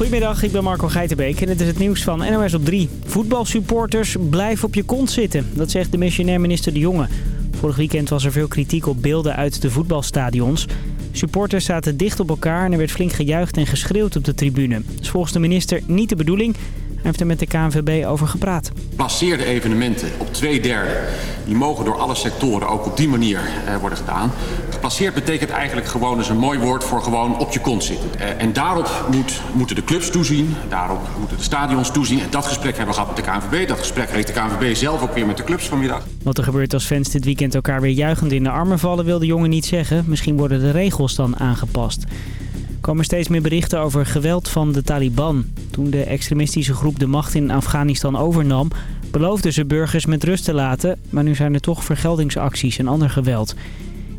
Goedemiddag, ik ben Marco Geitenbeek en dit is het nieuws van NOS op 3. Voetbalsupporters, blijf op je kont zitten. Dat zegt de missionair minister De Jonge. Vorig weekend was er veel kritiek op beelden uit de voetbalstadions. Supporters zaten dicht op elkaar en er werd flink gejuicht en geschreeuwd op de tribune. Dat is volgens de minister niet de bedoeling. Hij heeft er met de KNVB over gepraat. Placeerde evenementen op twee derde, die mogen door alle sectoren ook op die manier eh, worden gedaan. Gepasseerd betekent eigenlijk gewoon eens een mooi woord voor gewoon op je kont zitten. Eh, en daarop moet, moeten de clubs toezien, daarop moeten de stadions toezien. En dat gesprek hebben we gehad met de KNVB. Dat gesprek heeft de KNVB zelf ook weer met de clubs vanmiddag. Wat er gebeurt als fans dit weekend elkaar weer juichend in de armen vallen wil de jongen niet zeggen. Misschien worden de regels dan aangepast. Er komen steeds meer berichten over geweld van de Taliban. Toen de extremistische groep de macht in Afghanistan overnam... beloofden ze burgers met rust te laten... maar nu zijn er toch vergeldingsacties en ander geweld.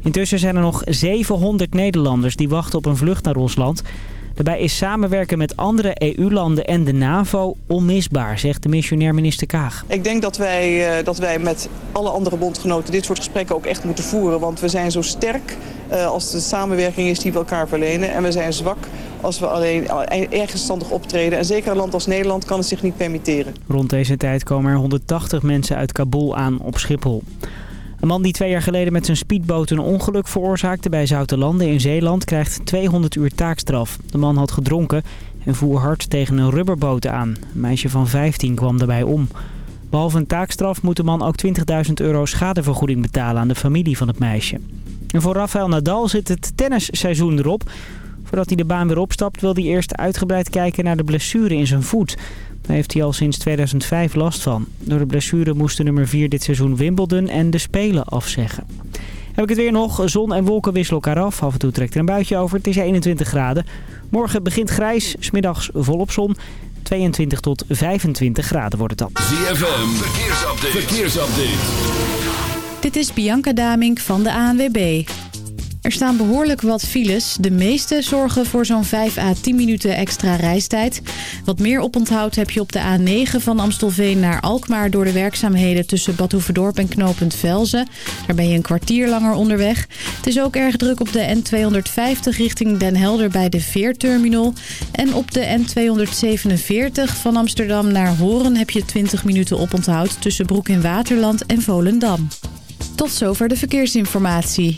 Intussen zijn er nog 700 Nederlanders die wachten op een vlucht naar ons land. Daarbij is samenwerken met andere EU-landen en de NAVO onmisbaar, zegt de missionair minister Kaag. Ik denk dat wij, uh, dat wij met alle andere bondgenoten dit soort gesprekken ook echt moeten voeren. Want we zijn zo sterk uh, als de samenwerking is die we elkaar verlenen. En we zijn zwak als we alleen ergens standig optreden. En zeker een land als Nederland kan het zich niet permitteren. Rond deze tijd komen er 180 mensen uit Kabul aan op Schiphol. Een man die twee jaar geleden met zijn speedboot een ongeluk veroorzaakte bij Zoutelanden in Zeeland krijgt 200 uur taakstraf. De man had gedronken en voer hard tegen een rubberboot aan. Een meisje van 15 kwam daarbij om. Behalve een taakstraf moet de man ook 20.000 euro schadevergoeding betalen aan de familie van het meisje. En voor Rafael Nadal zit het tennisseizoen erop. Voordat hij de baan weer opstapt wil hij eerst uitgebreid kijken naar de blessure in zijn voet. Daar heeft hij al sinds 2005 last van. Door de blessure moesten nummer 4 dit seizoen Wimbledon en de Spelen afzeggen. Heb ik het weer nog. Zon en wolken wisselen elkaar af. Af en toe trekt er een buitje over. Het is 21 graden. Morgen begint grijs. Smiddags volop zon. 22 tot 25 graden wordt het dan. ZFM. Verkeersupdate. Verkeersupdate. Dit is Bianca Damink van de ANWB. Er staan behoorlijk wat files. De meeste zorgen voor zo'n 5 à 10 minuten extra reistijd. Wat meer oponthoud heb je op de A9 van Amstelveen naar Alkmaar... door de werkzaamheden tussen Bad Hoeverdorp en knooppunt Velzen. Daar ben je een kwartier langer onderweg. Het is ook erg druk op de N250 richting Den Helder bij de Veerterminal. En op de N247 van Amsterdam naar Horen heb je 20 minuten oponthoud... tussen Broek in Waterland en Volendam. Tot zover de verkeersinformatie.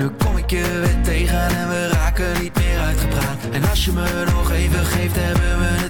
nu kom ik je weer tegen en we raken niet meer uitgepraat. En als je me nog even geeft, hebben we het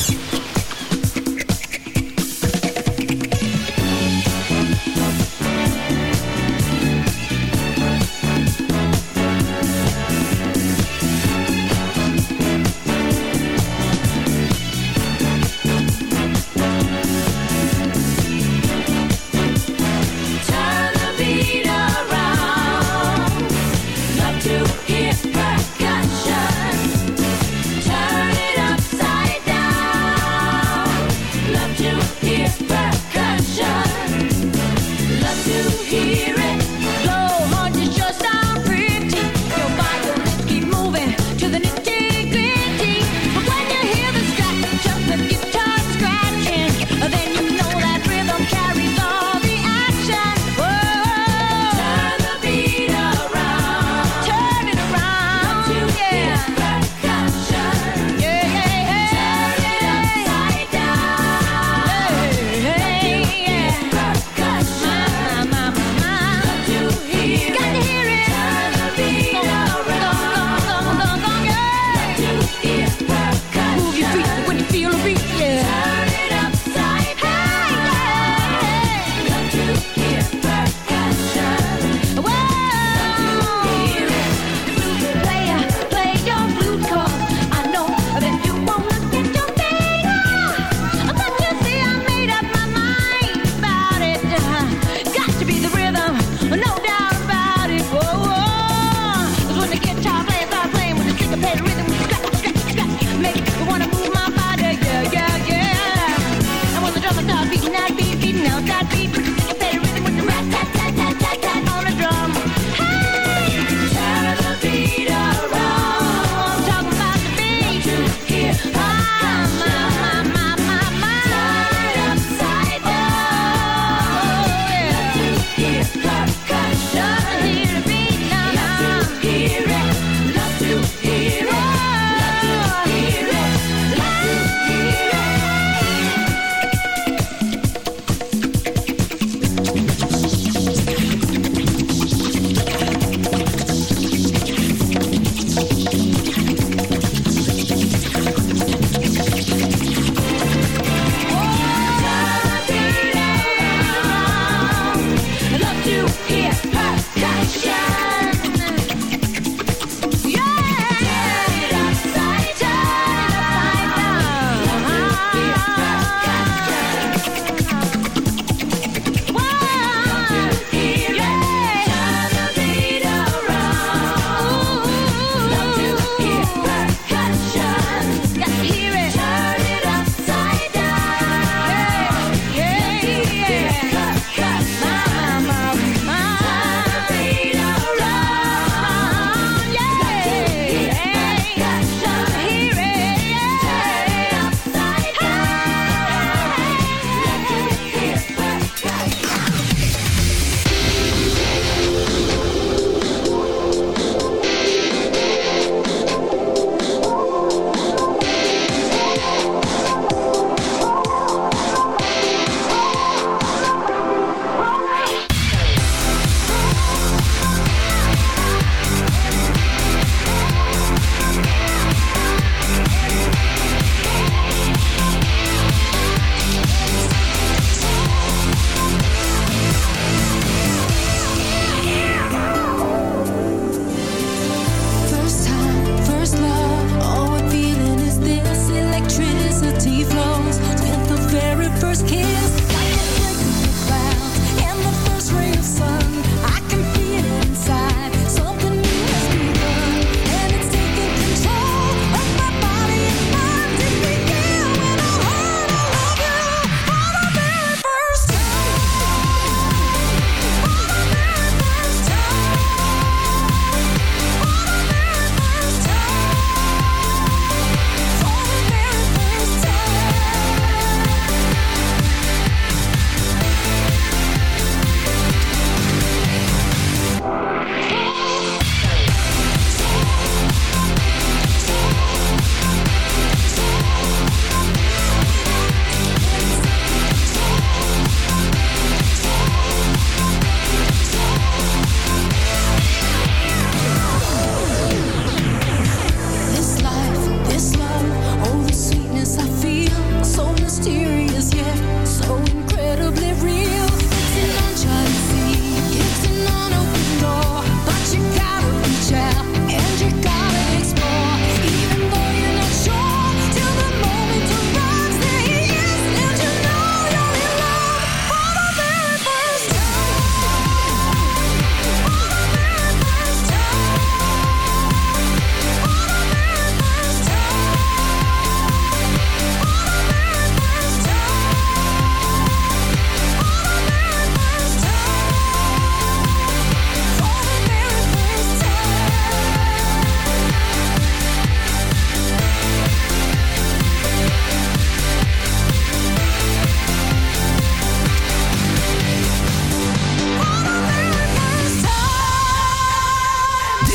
kiss.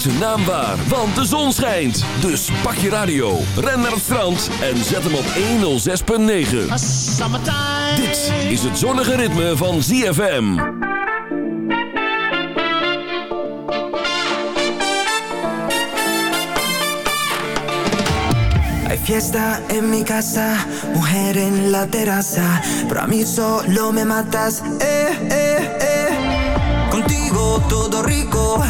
Zijn naam waar, want de zon schijnt. Dus pak je radio, ren naar het strand en zet hem op 106.9. Dit is het zonnige ritme van ZFM. Hay fiesta en mi casa, mujer en la terraza, pero a mí solo me matas, eh, eh, eh. Contigo todo rico,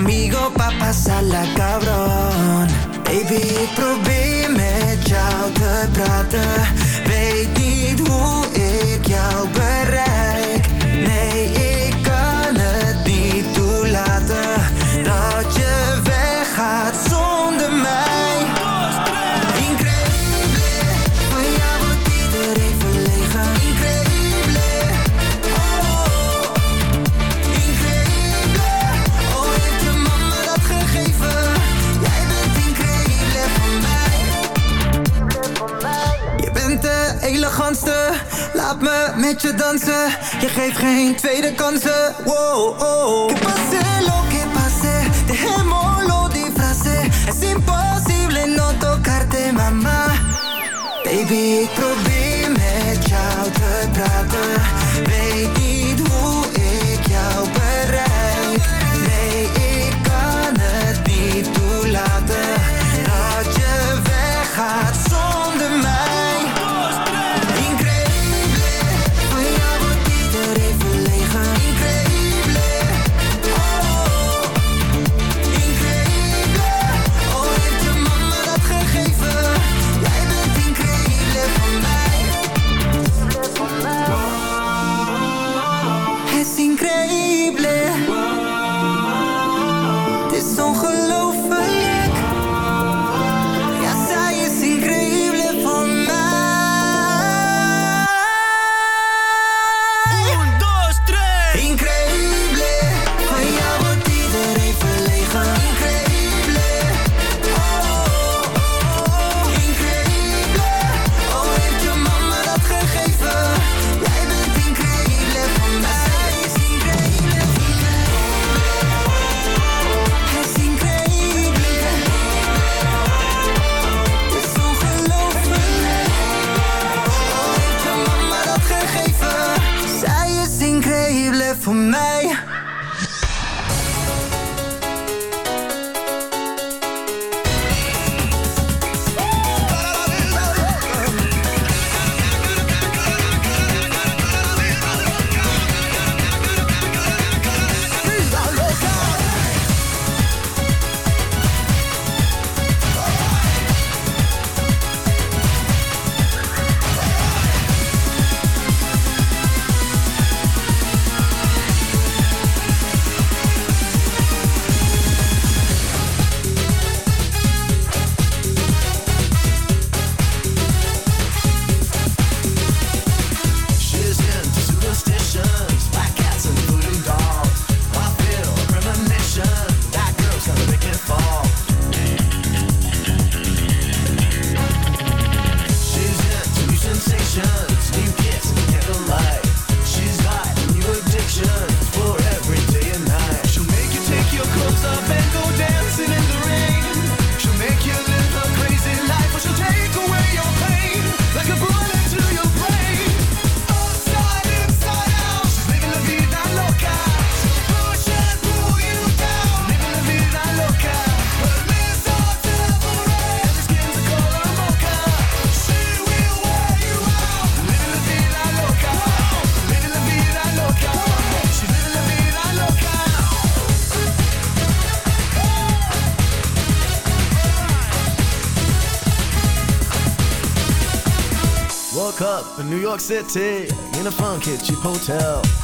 conmigo pa' pasarla cabrón. Baby, ik probeer met jou te praten, weet niet hoe ik jou bereik. Nee, ik laat me met je dansen. Je geeft geen tweede kansen. Wow, oh. Que pase lo que pase, dejémoslo disfrace. Es imposible no tocarte, mama. Baby, ik probeer York City in a funk hit cheap hotel.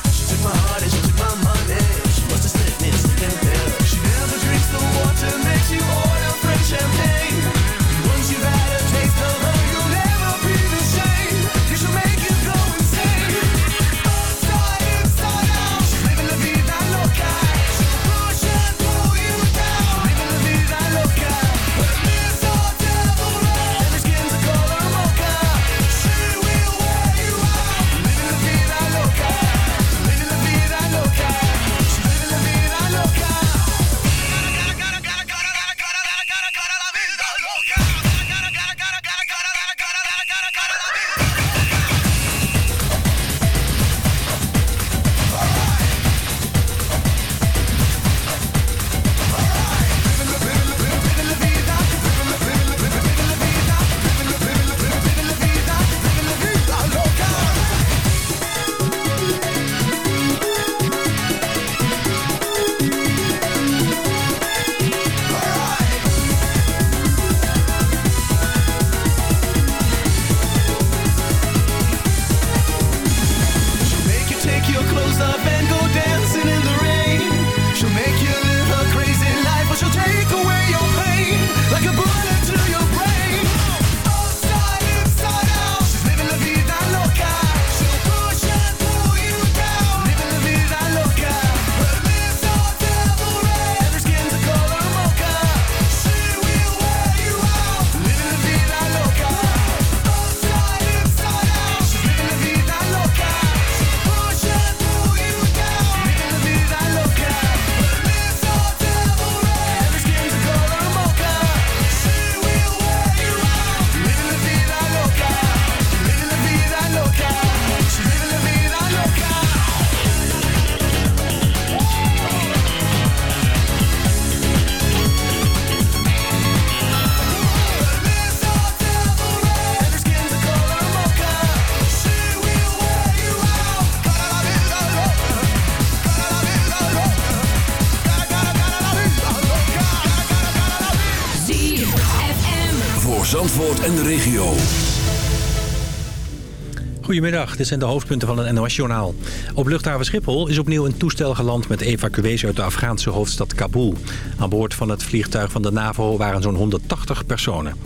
Goedemiddag, dit zijn de hoofdpunten van het NOS-journaal. Op luchthaven Schiphol is opnieuw een toestel geland met evacuees uit de Afghaanse hoofdstad Kabul. Aan boord van het vliegtuig van de NAVO waren zo'n 180 personen.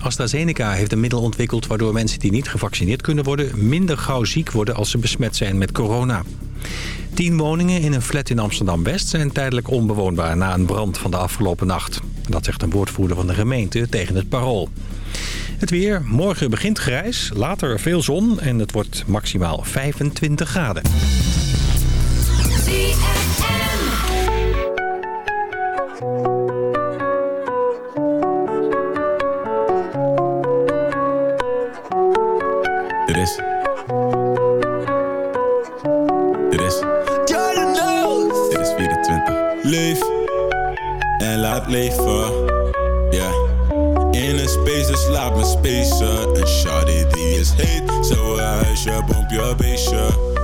AstraZeneca heeft een middel ontwikkeld waardoor mensen die niet gevaccineerd kunnen worden... minder gauw ziek worden als ze besmet zijn met corona. Tien woningen in een flat in Amsterdam-West zijn tijdelijk onbewoonbaar na een brand van de afgelopen nacht. Dat zegt een woordvoerder van de gemeente tegen het Parool. Het weer. Morgen begint grijs, later veel zon en het wordt maximaal 25 graden. Er is... er is... Dit is 24. Leef en laat leven. pace En uh, shawty die is heet Zo uh, shall bump je beestje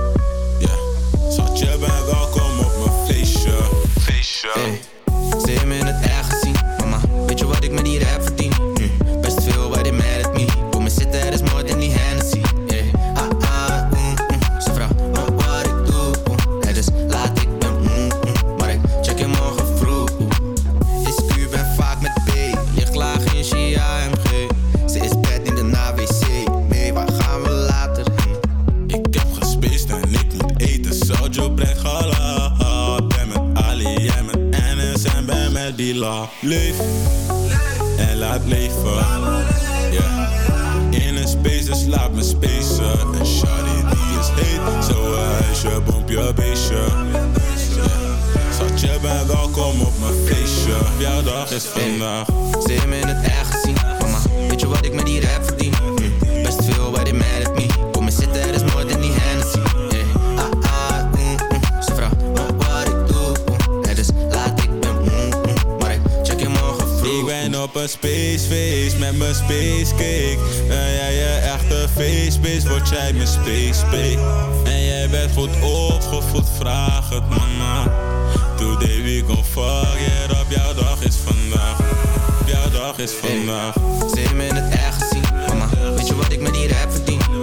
Ik ben op een spacefeest met mijn spacecake. Ben jij je echte facebase, word jij mijn spacebake. En jij bent goed opgevoed, vraag het mama. Today we go fuck it op jouw dag is vandaag. Op jouw dag is vandaag. Hey, me in het echt zien. mama. Weet je wat ik met hier heb verdiend?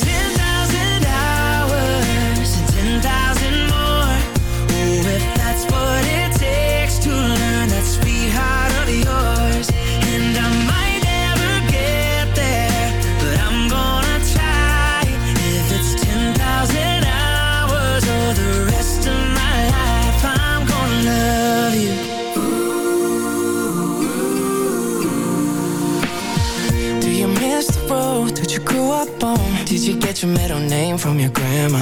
your middle name from your grandma.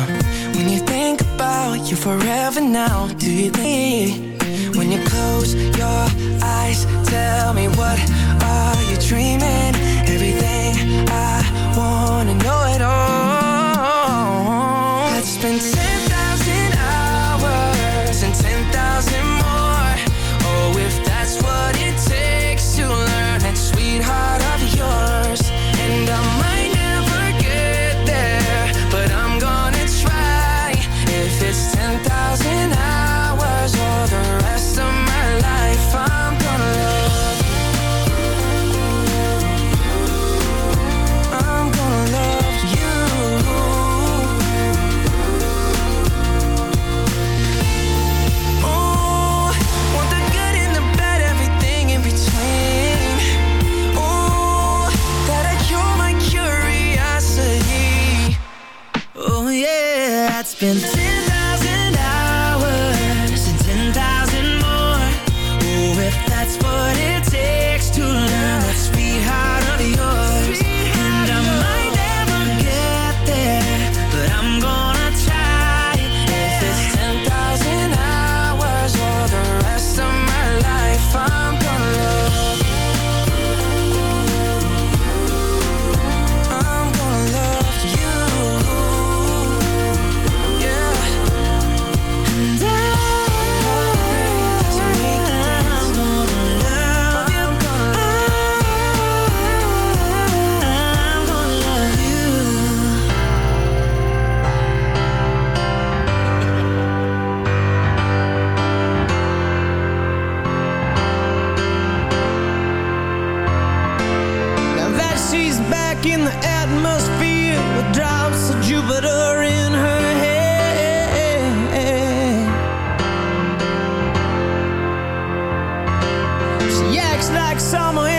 When you think about you forever now, do you think? When you close your eyes, tell me what are you dreaming? Everything I wanna know it all. Let's spend 10,000 hours and 10,000 more. Oh, if that's what in the atmosphere with drops of Jupiter in her head. She acts like someone.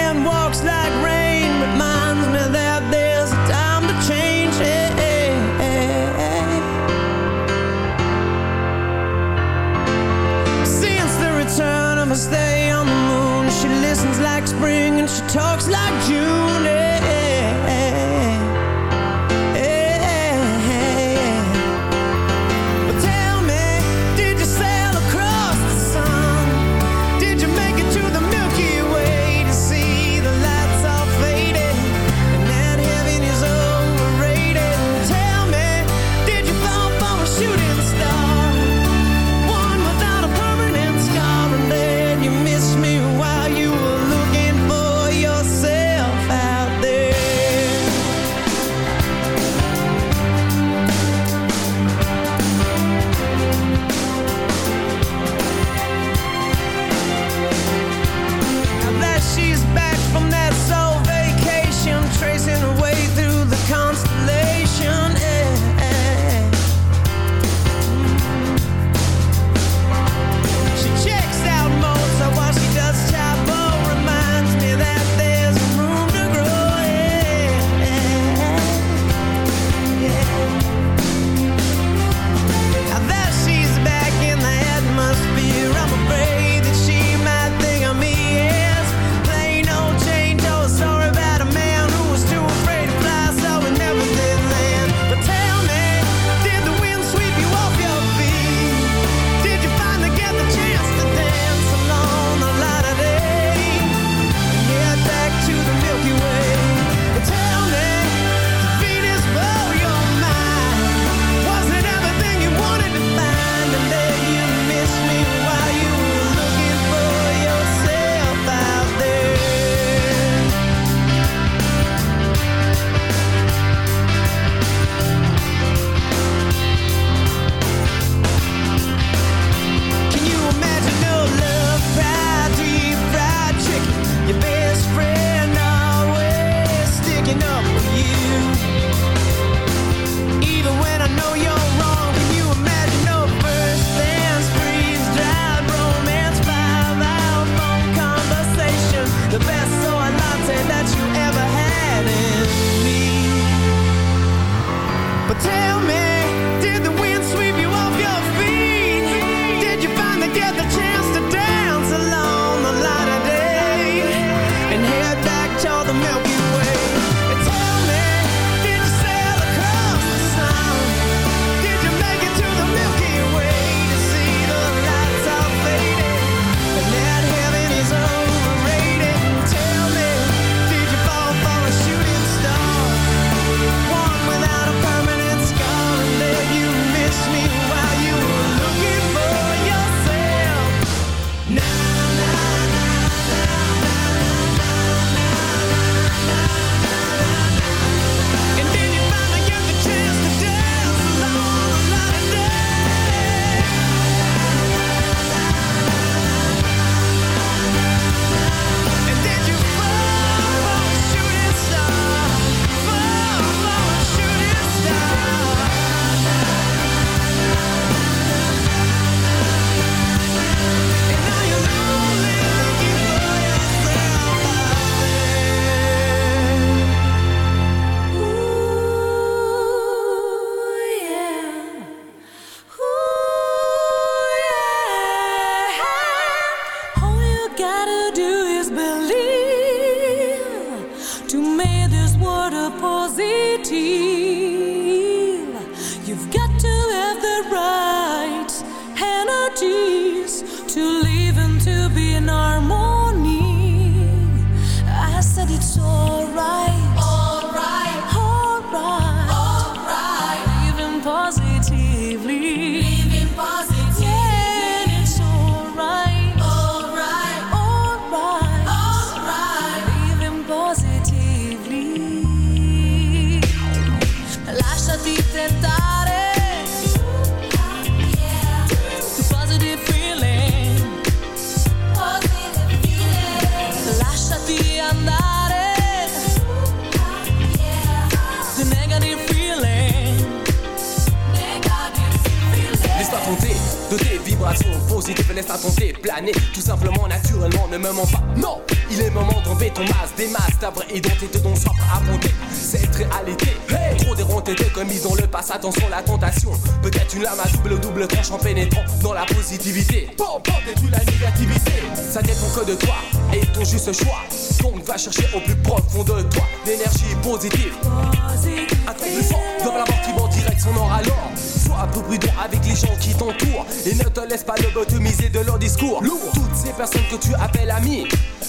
lobotomisés de leur discours. Lourd. Toutes ces personnes que tu appelles amis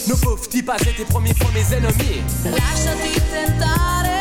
ne peuvent-ils pas être tes premiers fois mes ennemis? Lasciati tentare.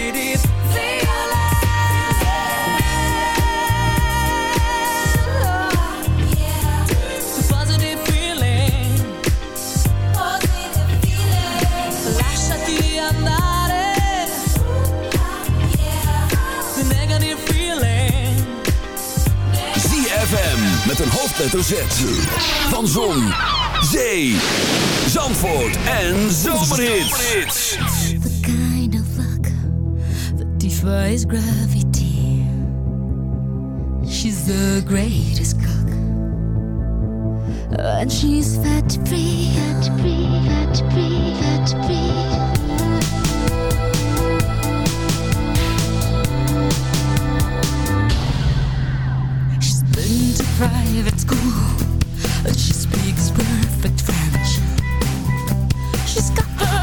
hoofdletter Z. Van Zon, Zee, Zandvoort en Zomerhits. The kind of luck that defies gravity. She's the greatest cook. And she's fat free, fat free, fat free, fat free. She's been private school. She speaks perfect French. She's got her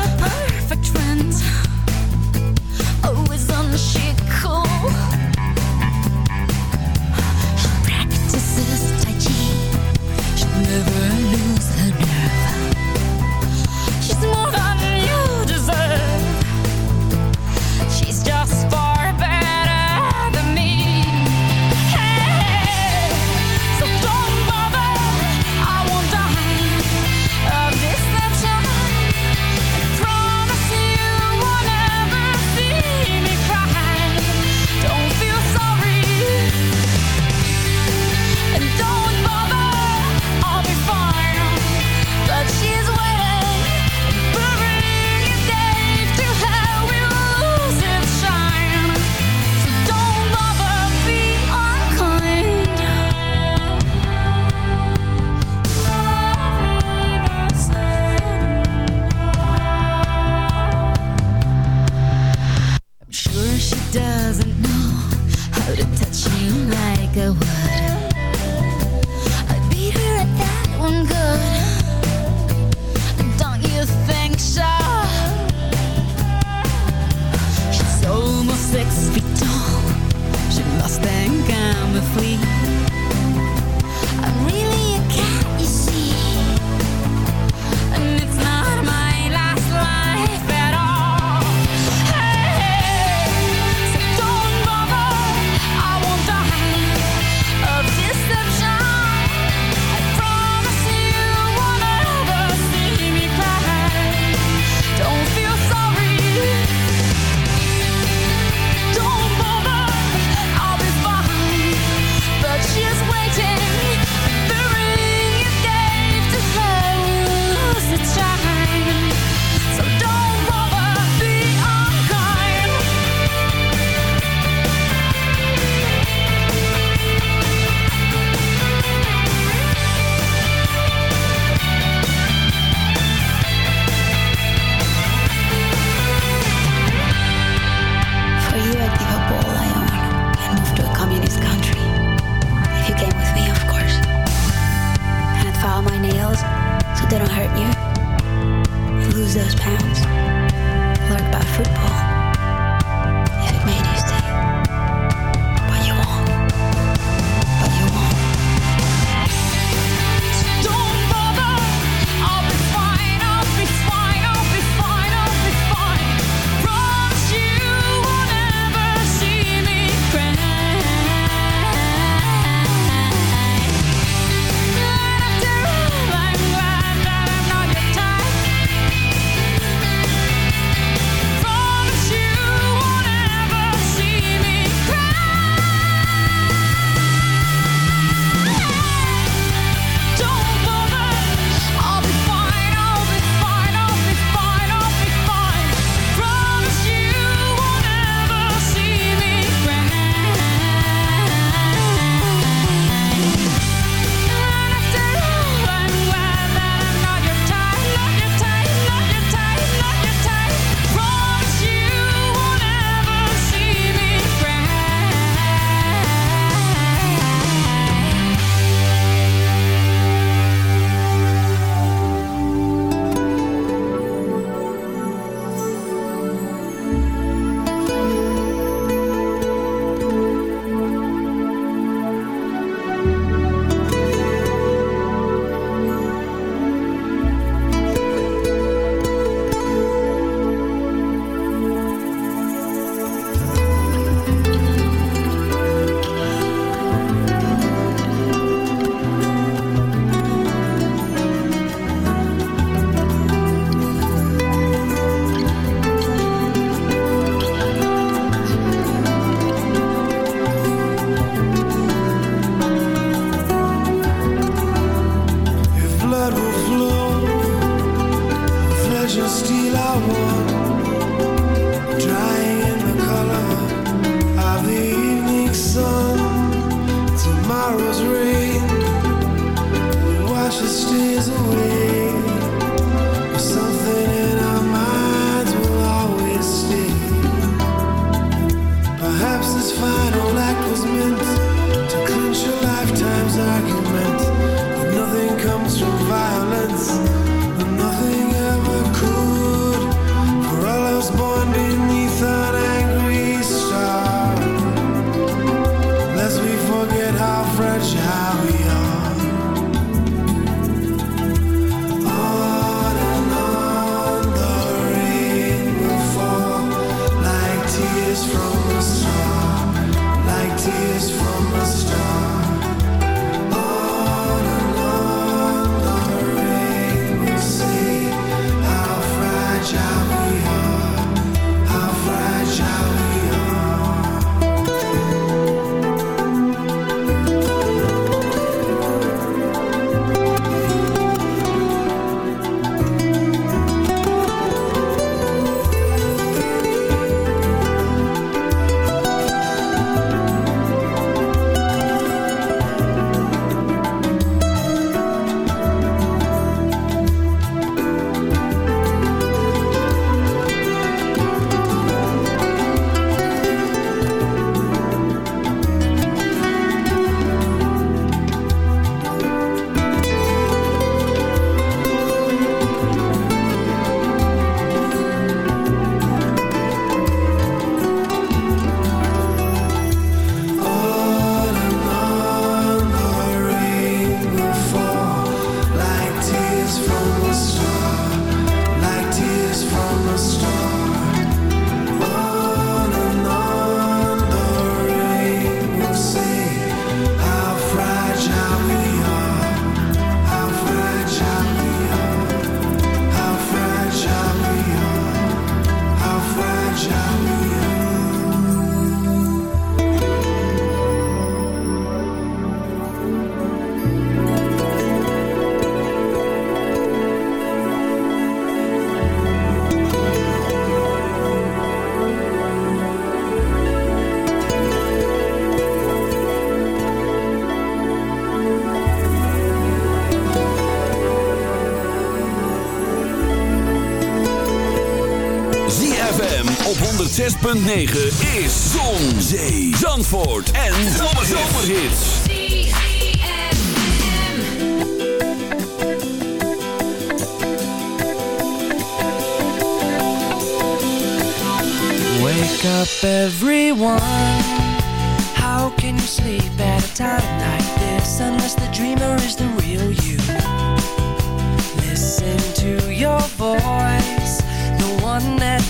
comes from 106.9 is Zon, Zee, Zandvoort en Zomerhits. Wake up everyone.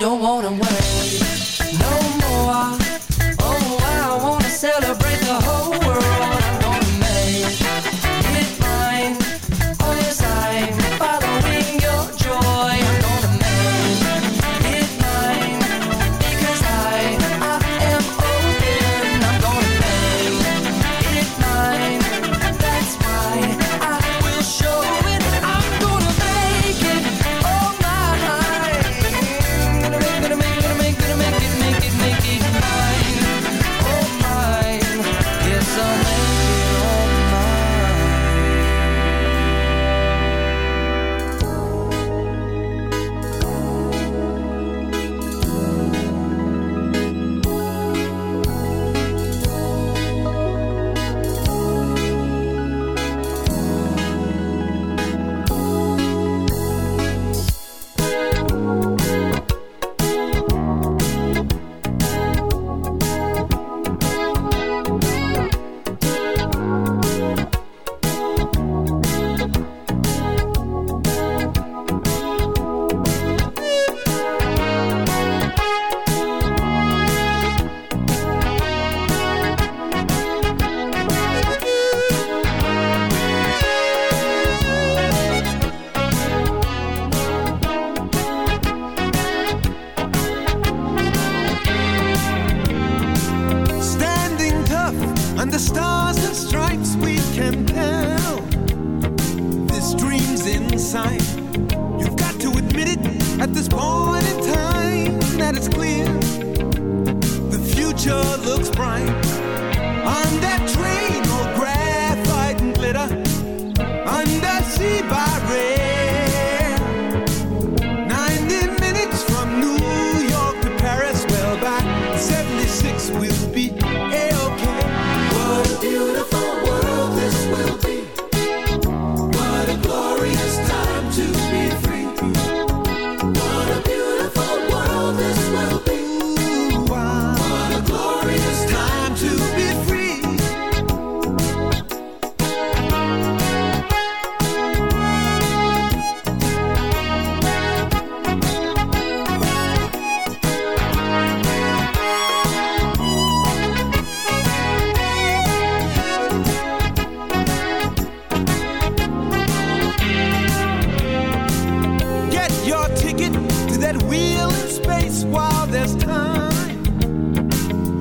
don't wanna work.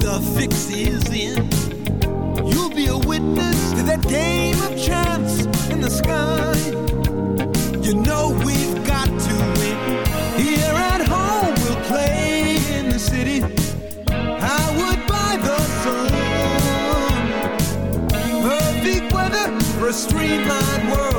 The fix is in. You'll be a witness to that game of chance in the sky. You know we've got to win. Here at home, we'll play in the city. I would buy the sun. Perfect weather for a streamlined world.